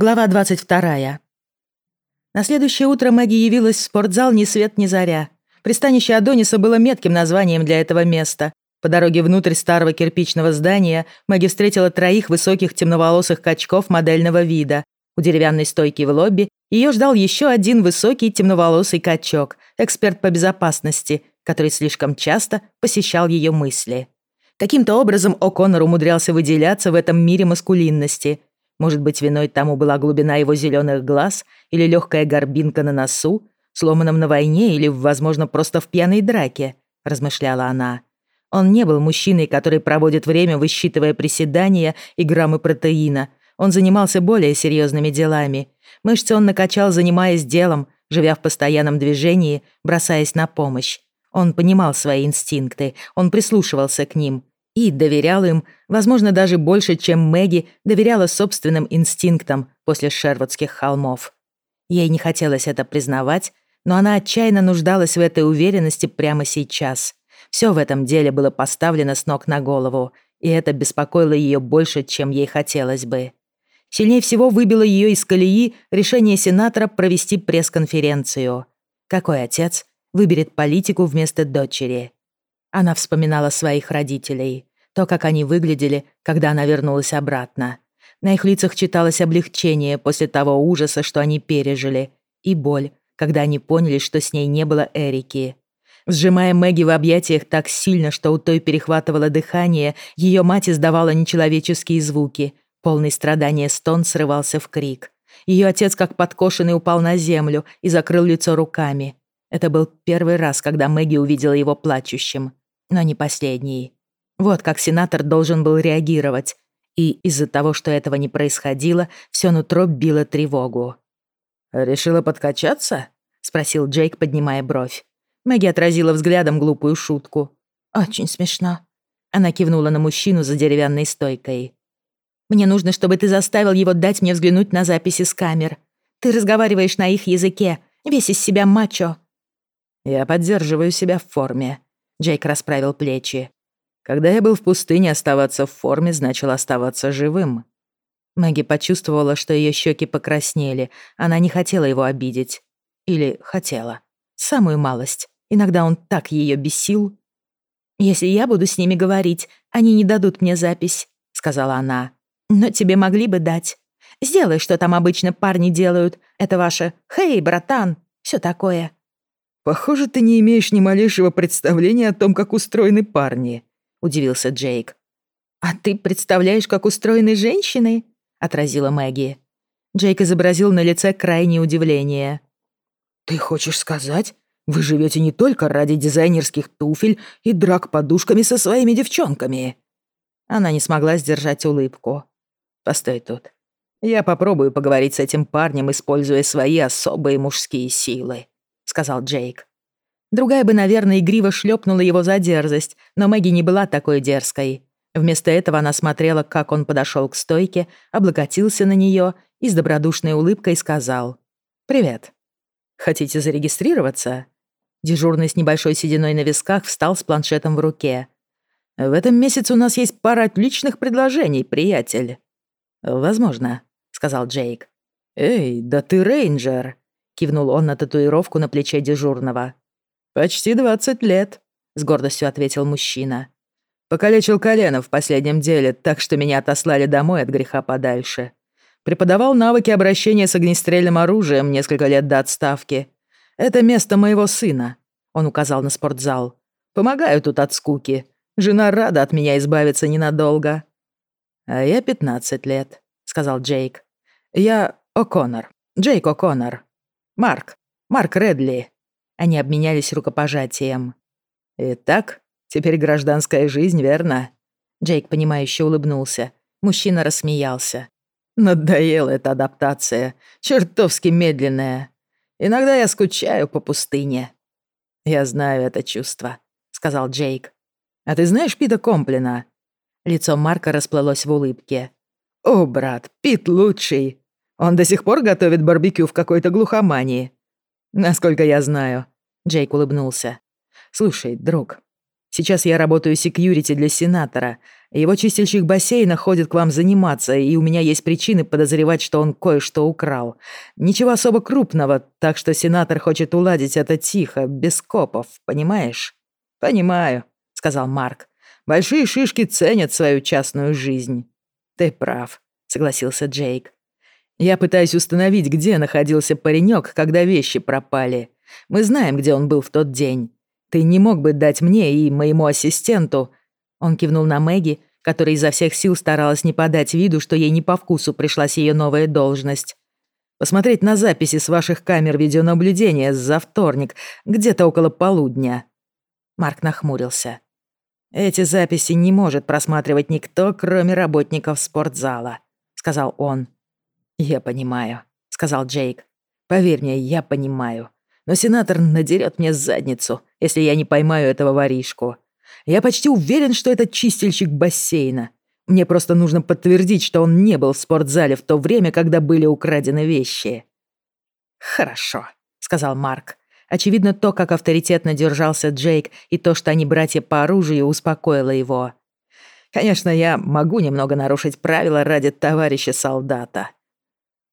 Глава 22. На следующее утро Мэгги явилась в спортзал ни свет ни заря. Пристанище Адониса было метким названием для этого места. По дороге внутрь старого кирпичного здания Мэгги встретила троих высоких темноволосых качков модельного вида. У деревянной стойки в лобби ее ждал еще один высокий темноволосый качок, эксперт по безопасности, который слишком часто посещал ее мысли. Каким-то образом О'Коннор умудрялся выделяться в этом мире маскулинности – может быть, виной тому была глубина его зеленых глаз или легкая горбинка на носу, сломанном на войне или, возможно, просто в пьяной драке, размышляла она. Он не был мужчиной, который проводит время, высчитывая приседания и граммы протеина. Он занимался более серьезными делами. Мышцы он накачал, занимаясь делом, живя в постоянном движении, бросаясь на помощь. Он понимал свои инстинкты, он прислушивался к ним, и доверял им, возможно, даже больше, чем Мэгги доверяла собственным инстинктам после Шервудских холмов. Ей не хотелось это признавать, но она отчаянно нуждалась в этой уверенности прямо сейчас. Все в этом деле было поставлено с ног на голову, и это беспокоило ее больше, чем ей хотелось бы. Сильнее всего выбило ее из колеи решение сенатора провести пресс-конференцию. Какой отец выберет политику вместо дочери? Она вспоминала своих родителей то, как они выглядели, когда она вернулась обратно. На их лицах читалось облегчение после того ужаса, что они пережили, и боль, когда они поняли, что с ней не было Эрики. Сжимая Мэгги в объятиях так сильно, что у той перехватывало дыхание, ее мать издавала нечеловеческие звуки. Полный страдания стон срывался в крик. Ее отец, как подкошенный, упал на землю и закрыл лицо руками. Это был первый раз, когда Мэгги увидела его плачущим, но не последний. Вот как сенатор должен был реагировать. И из-за того, что этого не происходило, все нутро било тревогу. «Решила подкачаться?» — спросил Джейк, поднимая бровь. Мэгги отразила взглядом глупую шутку. «Очень смешно». Она кивнула на мужчину за деревянной стойкой. «Мне нужно, чтобы ты заставил его дать мне взглянуть на записи с камер. Ты разговариваешь на их языке, весь из себя мачо». «Я поддерживаю себя в форме», — Джейк расправил плечи. Когда я был в пустыне, оставаться в форме значило оставаться живым. Мэгги почувствовала, что ее щеки покраснели. Она не хотела его обидеть. Или хотела. Самую малость. Иногда он так ее бесил. «Если я буду с ними говорить, они не дадут мне запись», — сказала она. «Но тебе могли бы дать. Сделай, что там обычно парни делают. Это ваше «Хей, братан!» Все такое». «Похоже, ты не имеешь ни малейшего представления о том, как устроены парни», — удивился Джейк. «А ты представляешь, как устроены женщины?» — отразила Мэгги. Джейк изобразил на лице крайнее удивление. «Ты хочешь сказать, вы живете не только ради дизайнерских туфель и драк подушками со своими девчонками?» Она не смогла сдержать улыбку. «Постой тут. Я попробую поговорить с этим парнем, используя свои особые мужские силы», — сказал Джейк. Другая бы, наверное, игриво шлепнула его за дерзость, но Мэгги не была такой дерзкой. Вместо этого она смотрела, как он подошел к стойке, облокотился на нее и с добродушной улыбкой сказал «Привет. Хотите зарегистрироваться?» Дежурный с небольшой сединой на висках встал с планшетом в руке. «В этом месяце у нас есть пара отличных предложений, приятель». «Возможно», — сказал Джейк. «Эй, да ты рейнджер!» — кивнул он на татуировку на плече дежурного. «Почти двадцать лет», — с гордостью ответил мужчина. «Покалечил колено в последнем деле, так что меня отослали домой от греха подальше. Преподавал навыки обращения с огнестрельным оружием несколько лет до отставки. Это место моего сына», — он указал на спортзал. «Помогаю тут от скуки. Жена рада от меня избавиться ненадолго». «А я пятнадцать лет», — сказал Джейк. «Я О'Коннор. Джейк О'Коннор. Марк. Марк Редли». Они обменялись рукопожатием. «Итак, теперь гражданская жизнь, верно?» Джейк, понимающе улыбнулся. Мужчина рассмеялся. «Надоела эта адаптация. Чертовски медленная. Иногда я скучаю по пустыне». «Я знаю это чувство», — сказал Джейк. «А ты знаешь Пита Комплина?» Лицо Марка расплылось в улыбке. «О, брат, Пит лучший. Он до сих пор готовит барбекю в какой-то глухомании. Насколько я знаю. Джейк улыбнулся. Слушай, друг, Сейчас я работаю секьюрити для сенатора. Его чистильщик бассейна ходит к вам заниматься, и у меня есть причины подозревать, что он кое-что украл. Ничего особо крупного, так что сенатор хочет уладить это тихо, без копов, понимаешь? Понимаю, сказал Марк. Большие шишки ценят свою частную жизнь. Ты прав, согласился Джейк. Я пытаюсь установить, где находился паренек, когда вещи пропали. Мы знаем, где он был в тот день. Ты не мог бы дать мне и моему ассистенту...» Он кивнул на Мэгги, которая изо всех сил старалась не подать виду, что ей не по вкусу пришлась ее новая должность. «Посмотреть на записи с ваших камер видеонаблюдения за вторник, где-то около полудня». Марк нахмурился. «Эти записи не может просматривать никто, кроме работников спортзала», — сказал он. «Я понимаю», — сказал Джейк. «Поверь мне, я понимаю но сенатор надерет мне задницу, если я не поймаю этого воришку. Я почти уверен, что это чистильщик бассейна. Мне просто нужно подтвердить, что он не был в спортзале в то время, когда были украдены вещи». «Хорошо», — сказал Марк. Очевидно, то, как авторитетно держался Джейк, и то, что они братья по оружию, успокоило его. «Конечно, я могу немного нарушить правила ради товарища солдата.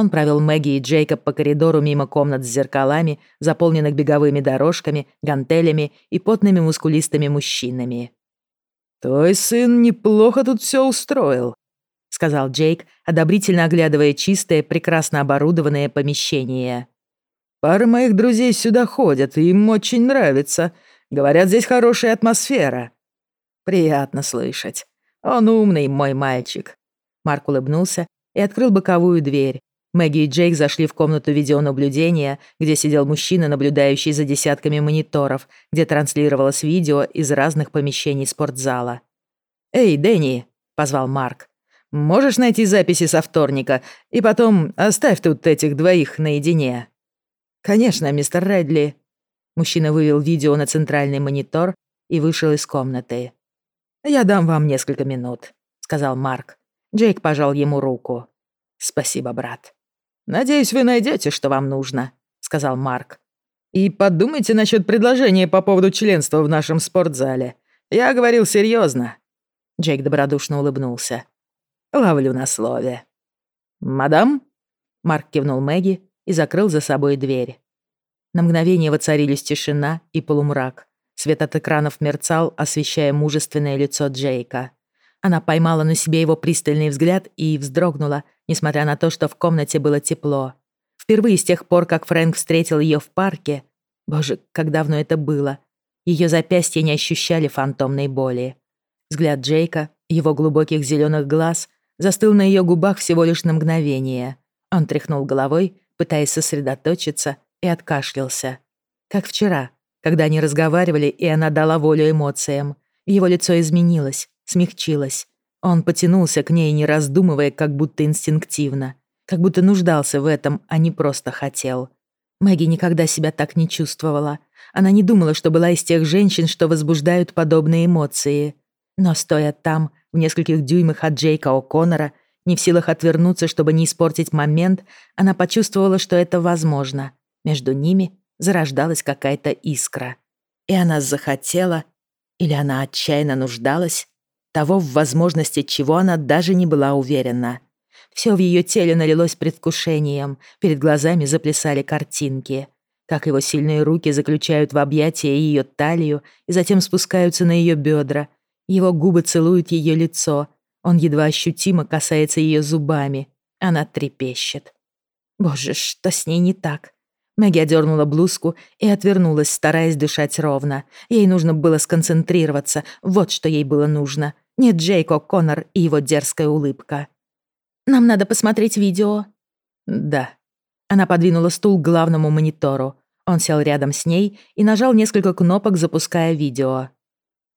Он провел Мэгги и Джейка по коридору мимо комнат с зеркалами, заполненных беговыми дорожками, гантелями и потными мускулистыми мужчинами. «Твой сын неплохо тут все устроил», — сказал Джейк, одобрительно оглядывая чистое, прекрасно оборудованное помещение. «Пара моих друзей сюда ходят, и им очень нравится. Говорят, здесь хорошая атмосфера». «Приятно слышать. Он умный, мой мальчик». Марк улыбнулся и открыл боковую дверь, Мэгги и Джейк зашли в комнату видеонаблюдения, где сидел мужчина, наблюдающий за десятками мониторов, где транслировалось видео из разных помещений спортзала. «Эй, Дэнни!» — позвал Марк. «Можешь найти записи со вторника, и потом оставь тут этих двоих наедине?» «Конечно, мистер Редли». Мужчина вывел видео на центральный монитор и вышел из комнаты. «Я дам вам несколько минут», — сказал Марк. Джейк пожал ему руку. «Спасибо, брат». «Надеюсь, вы найдете, что вам нужно», — сказал Марк. «И подумайте насчет предложения по поводу членства в нашем спортзале. Я говорил серьезно. Джейк добродушно улыбнулся. «Ловлю на слове». «Мадам?» Марк кивнул Мэгги и закрыл за собой дверь. На мгновение воцарились тишина и полумрак. Свет от экранов мерцал, освещая мужественное лицо Джейка. Она поймала на себе его пристальный взгляд и вздрогнула, несмотря на то, что в комнате было тепло. Впервые с тех пор, как Фрэнк встретил ее в парке, боже, как давно это было, ее запястья не ощущали фантомной боли. Взгляд Джейка, его глубоких зеленых глаз, застыл на ее губах всего лишь на мгновение. Он тряхнул головой, пытаясь сосредоточиться, и откашлялся. Как вчера, когда они разговаривали, и она дала волю эмоциям. Его лицо изменилось, смягчилось. Он потянулся к ней, не раздумывая, как будто инстинктивно. Как будто нуждался в этом, а не просто хотел. Мэгги никогда себя так не чувствовала. Она не думала, что была из тех женщин, что возбуждают подобные эмоции. Но стоя там, в нескольких дюймах от Джейка О'Коннора, не в силах отвернуться, чтобы не испортить момент, она почувствовала, что это возможно. Между ними зарождалась какая-то искра. И она захотела, или она отчаянно нуждалась того, в возможности чего она даже не была уверена. Все в ее теле налилось предвкушением, перед глазами заплясали картинки. Как его сильные руки заключают в объятия ее талию и затем спускаются на ее бедра. Его губы целуют ее лицо. Он едва ощутимо касается ее зубами. Она трепещет. Боже, что с ней не так? Мэгги одернула блузку и отвернулась, стараясь дышать ровно. Ей нужно было сконцентрироваться, вот что ей было нужно. Не Джейк О'Коннор и его дерзкая улыбка. «Нам надо посмотреть видео». «Да». Она подвинула стул к главному монитору. Он сел рядом с ней и нажал несколько кнопок, запуская видео.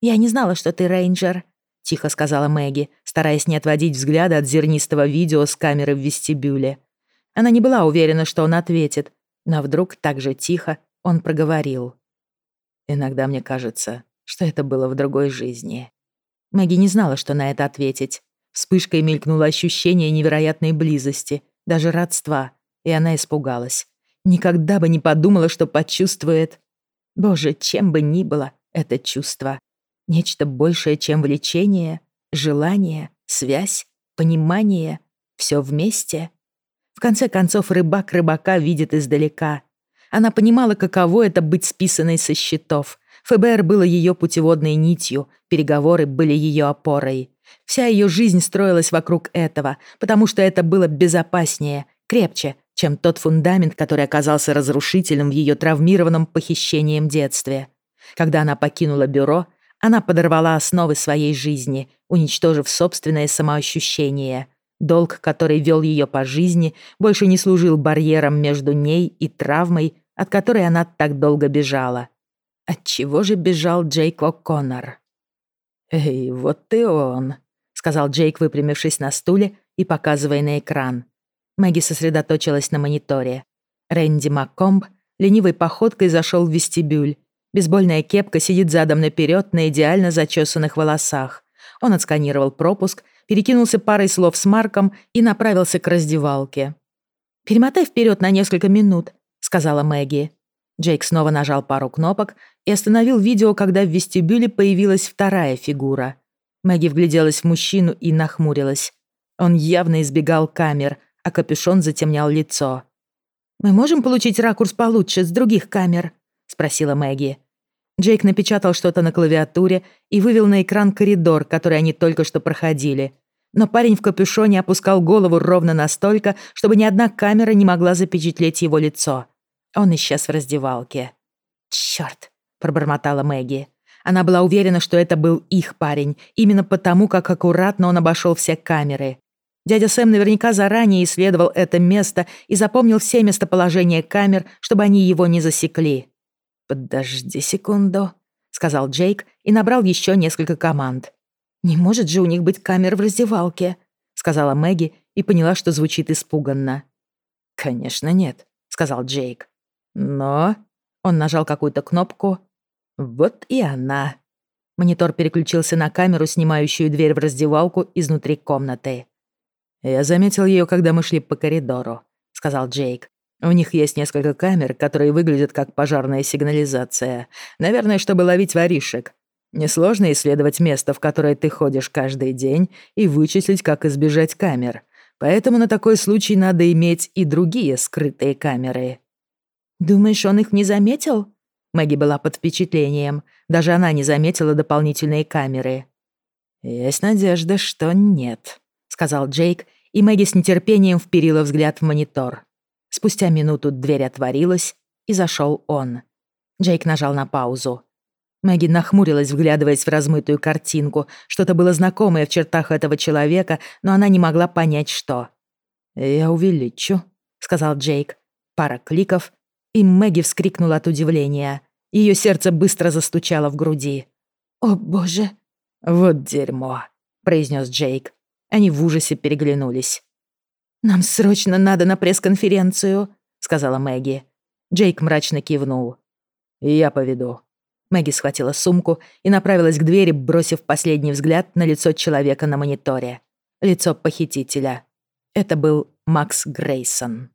«Я не знала, что ты рейнджер», — тихо сказала Мэгги, стараясь не отводить взгляда от зернистого видео с камеры в вестибюле. Она не была уверена, что он ответит, но вдруг так же тихо он проговорил. «Иногда мне кажется, что это было в другой жизни». Мэгги не знала, что на это ответить. Вспышкой мелькнуло ощущение невероятной близости, даже родства, и она испугалась. Никогда бы не подумала, что почувствует... Боже, чем бы ни было это чувство. Нечто большее, чем влечение, желание, связь, понимание, все вместе. В конце концов, рыбак рыбака видит издалека. Она понимала, каково это быть списанной со счетов. ФБР было ее путеводной нитью, переговоры были ее опорой. Вся ее жизнь строилась вокруг этого, потому что это было безопаснее, крепче, чем тот фундамент, который оказался разрушительным в ее травмированном похищением детстве. Когда она покинула бюро, она подорвала основы своей жизни, уничтожив собственное самоощущение. Долг, который вел ее по жизни, больше не служил барьером между ней и травмой, от которой она так долго бежала. От чего же бежал Джейк О'Коннор? «Эй, вот ты он», — сказал Джейк, выпрямившись на стуле и показывая на экран. Мэгги сосредоточилась на мониторе. Рэнди Маккомб ленивой походкой зашел в вестибюль. Бейсбольная кепка сидит задом наперед на идеально зачесанных волосах. Он отсканировал пропуск, перекинулся парой слов с Марком и направился к раздевалке. «Перемотай вперед на несколько минут», — сказала Мэгги. Джейк снова нажал пару кнопок и остановил видео, когда в вестибюле появилась вторая фигура. Мэгги вгляделась в мужчину и нахмурилась. Он явно избегал камер, а капюшон затемнял лицо. «Мы можем получить ракурс получше с других камер?» — спросила Мэгги. Джейк напечатал что-то на клавиатуре и вывел на экран коридор, который они только что проходили. Но парень в капюшоне опускал голову ровно настолько, чтобы ни одна камера не могла запечатлеть его лицо. Он исчез в раздевалке. «Чёрт!» — пробормотала Мэгги. Она была уверена, что это был их парень, именно потому, как аккуратно он обошел все камеры. Дядя Сэм наверняка заранее исследовал это место и запомнил все местоположения камер, чтобы они его не засекли. «Подожди секунду», — сказал Джейк и набрал еще несколько команд. «Не может же у них быть камер в раздевалке», — сказала Мэгги и поняла, что звучит испуганно. «Конечно нет», — сказал Джейк. «Но...» — он нажал какую-то кнопку. «Вот и она». Монитор переключился на камеру, снимающую дверь в раздевалку изнутри комнаты. «Я заметил ее, когда мы шли по коридору», — сказал Джейк. «У них есть несколько камер, которые выглядят как пожарная сигнализация. Наверное, чтобы ловить воришек. Несложно исследовать место, в которое ты ходишь каждый день, и вычислить, как избежать камер. Поэтому на такой случай надо иметь и другие скрытые камеры». «Думаешь, он их не заметил?» Мэгги была под впечатлением. Даже она не заметила дополнительные камеры. «Есть надежда, что нет», — сказал Джейк и Мэгги с нетерпением вперила взгляд в монитор. Спустя минуту дверь отворилась, и зашел он. Джейк нажал на паузу. Мэгги нахмурилась, вглядываясь в размытую картинку. Что-то было знакомое в чертах этого человека, но она не могла понять, что. «Я увеличу», — сказал Джейк. Пара кликов, и Мэгги вскрикнула от удивления. Ее сердце быстро застучало в груди. «О, боже!» «Вот дерьмо», — произнес Джейк. Они в ужасе переглянулись. «Нам срочно надо на пресс-конференцию», — сказала Мэгги. Джейк мрачно кивнул. «Я поведу». Мэгги схватила сумку и направилась к двери, бросив последний взгляд на лицо человека на мониторе. Лицо похитителя. Это был Макс Грейсон.